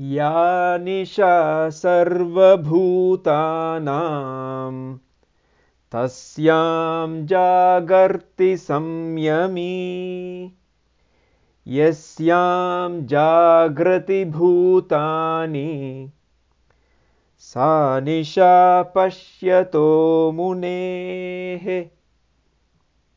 या निशा सर्वभूतानां तस्यां जागर्ति संयमी। यस्यां जागृतिभूतानि सा निशा पश्यतो मुनेः।